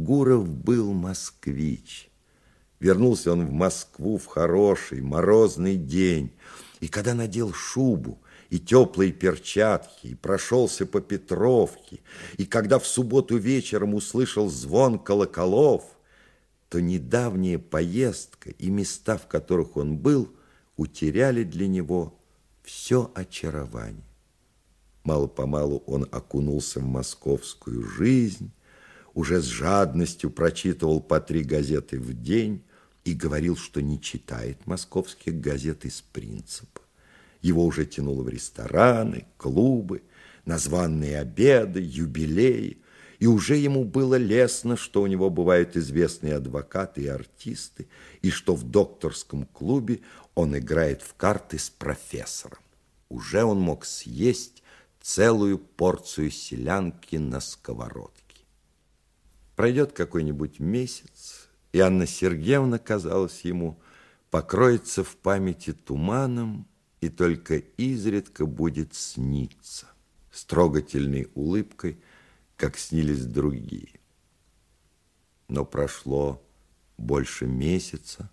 Гуров был москвич. Вернулся он в Москву в хороший морозный день. И когда надел шубу и теплые перчатки, и прошелся по Петровке, и когда в субботу вечером услышал звон колоколов, то недавняя поездка и места, в которых он был, утеряли для него все очарование. Мало-помалу он окунулся в московскую жизнь, уже с жадностью прочитывал по три газеты в день и говорил, что не читает московских газет из принципа. Его уже тянуло в рестораны, клубы, названные обеды, юбилеи, и уже ему было лестно, что у него бывают известные адвокаты и артисты, и что в докторском клубе он играет в карты с профессором. Уже он мог съесть целую порцию селянки на сковородке. Пройдет какой-нибудь месяц, и Анна Сергеевна, казалось ему, покроется в памяти туманом и только изредка будет сниться с трогательной улыбкой, как снились другие. Но прошло больше месяца,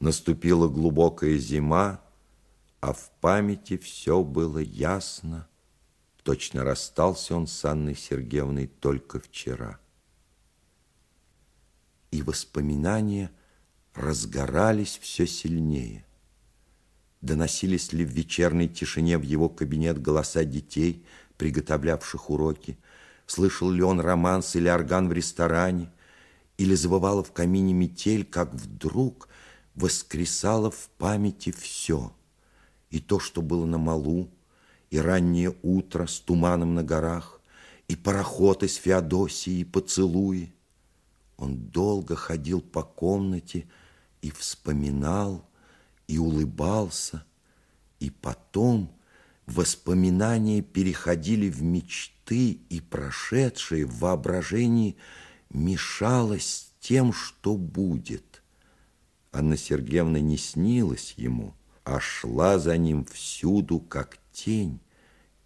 наступила глубокая зима, а в памяти все было ясно. Точно расстался он с Анной Сергеевной только вчера. И воспоминания разгорались все сильнее. Доносились ли в вечерней тишине в его кабинет голоса детей, приготовлявших уроки? Слышал ли он романс или орган в ресторане? Или завывала в камине метель, как вдруг воскресало в памяти все – и то, что было на малу, и раннее утро с туманом на горах, и пароход из Феодосии, и поцелуи. Он долго ходил по комнате и вспоминал, и улыбался, и потом воспоминания переходили в мечты, и прошедшее в воображении мешалось с тем, что будет. Анна Сергеевна не снилась ему – а шла за ним всюду, как тень,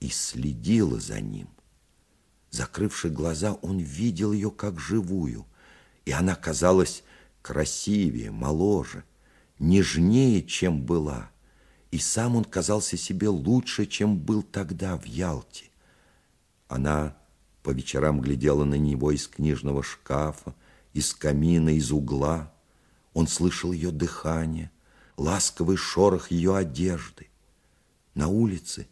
и следила за ним. Закрывши глаза, он видел ее как живую, и она казалась красивее, моложе, нежнее, чем была, и сам он казался себе лучше, чем был тогда в Ялте. Она по вечерам глядела на него из книжного шкафа, из камина, из угла. Он слышал ее дыхание, ласковый шорох ее одежды. На улице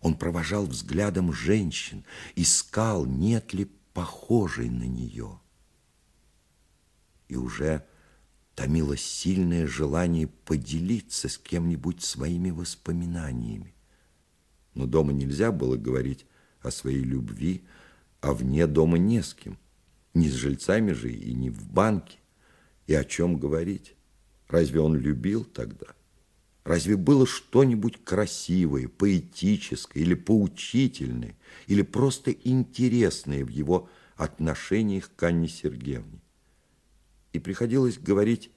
он провожал взглядом женщин, искал, нет ли похожей на нее. И уже томило сильное желание поделиться с кем-нибудь своими воспоминаниями. Но дома нельзя было говорить о своей любви, а вне дома не с кем. Ни с жильцами же и не в банке. И о чем говорить? Разве он любил тогда? Разве было что-нибудь красивое, поэтическое или поучительное, или просто интересное в его отношениях к Анне Сергеевне? И приходилось говорить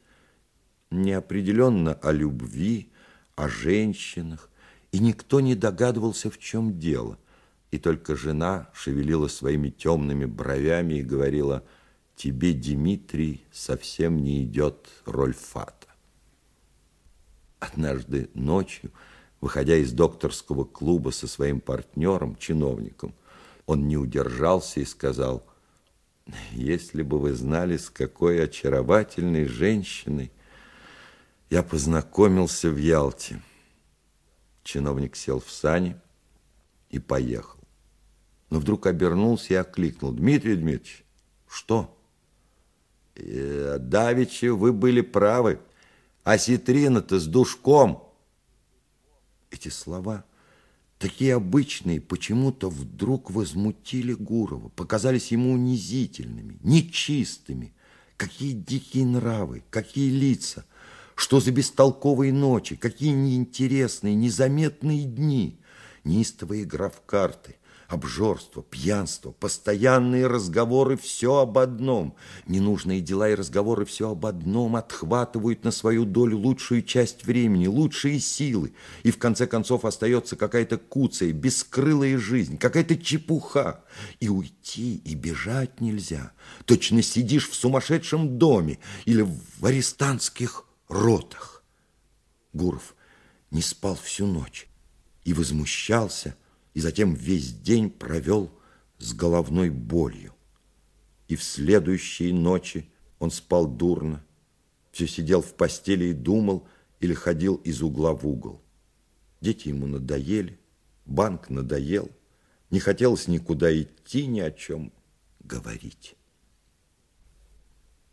неопределенно о любви, о женщинах, и никто не догадывался, в чем дело. И только жена шевелила своими темными бровями и говорила, «Тебе, Дмитрий, совсем не идет роль фат». Однажды ночью, выходя из докторского клуба со своим партнером, чиновником, он не удержался и сказал, «Если бы вы знали, с какой очаровательной женщиной я познакомился в Ялте». Чиновник сел в сани и поехал. Но вдруг обернулся и окликнул, «Дмитрий Дмитриевич, что?» «Э, «Давичи, вы были правы» осетрина-то с душком. Эти слова, такие обычные, почему-то вдруг возмутили Гурова, показались ему унизительными, нечистыми. Какие дикие нравы, какие лица, что за бестолковые ночи, какие неинтересные, незаметные дни, неистовая игра в карты, Обжорство, пьянство, постоянные разговоры все об одном. Ненужные дела и разговоры все об одном отхватывают на свою долю лучшую часть времени, лучшие силы. И в конце концов остается какая-то куцая, бескрылая жизнь, какая-то чепуха. И уйти, и бежать нельзя. Точно сидишь в сумасшедшем доме или в арестантских ротах. Гуров не спал всю ночь и возмущался, и затем весь день провел с головной болью. И в следующие ночи он спал дурно, все сидел в постели и думал или ходил из угла в угол. Дети ему надоели, банк надоел, не хотелось никуда идти, ни о чем говорить.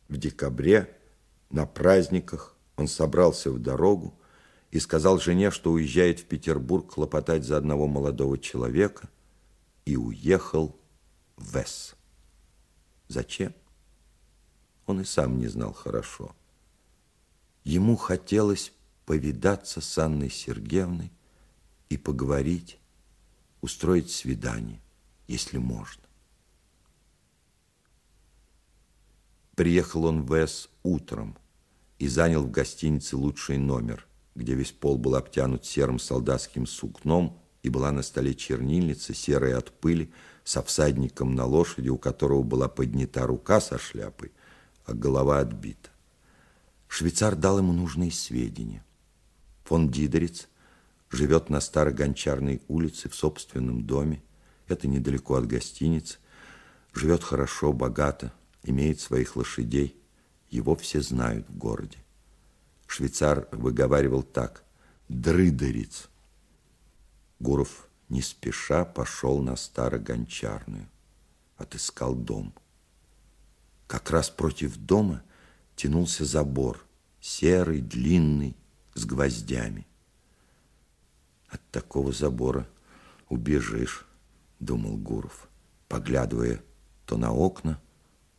В декабре на праздниках он собрался в дорогу, и сказал жене, что уезжает в Петербург хлопотать за одного молодого человека, и уехал в С. Зачем? Он и сам не знал хорошо. Ему хотелось повидаться с Анной Сергеевной и поговорить, устроить свидание, если можно. Приехал он в С утром и занял в гостинице лучший номер – где весь пол был обтянут серым солдатским сукном, и была на столе чернильница, серая от пыли, со всадником на лошади, у которого была поднята рука со шляпой, а голова отбита. Швейцар дал ему нужные сведения. Фон Дидерец живет на старой гончарной улице в собственном доме. Это недалеко от гостиницы. Живет хорошо, богато, имеет своих лошадей. Его все знают в городе. Швейцар выговаривал так. Дрыдерец. Гуров не спеша пошел на старогончарную. Отыскал дом. Как раз против дома тянулся забор. Серый, длинный, с гвоздями. От такого забора убежишь, думал Гуров, поглядывая то на окна,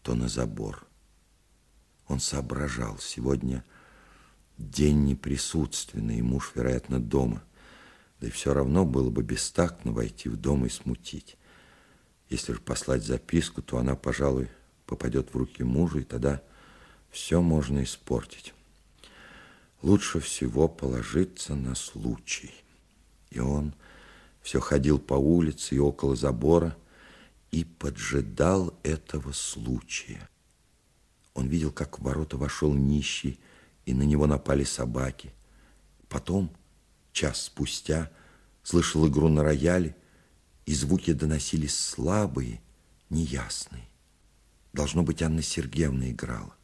то на забор. Он соображал сегодня – День неприсутственный, муж, вероятно, дома. Да и все равно было бы бестактно войти в дом и смутить. Если же послать записку, то она, пожалуй, попадет в руки мужа, и тогда все можно испортить. Лучше всего положиться на случай. И он все ходил по улице и около забора и поджидал этого случая. Он видел, как в ворота вошел нищий, и на него напали собаки. Потом, час спустя, слышал игру на рояле, и звуки доносились слабые, неясные. Должно быть, Анна Сергеевна играла.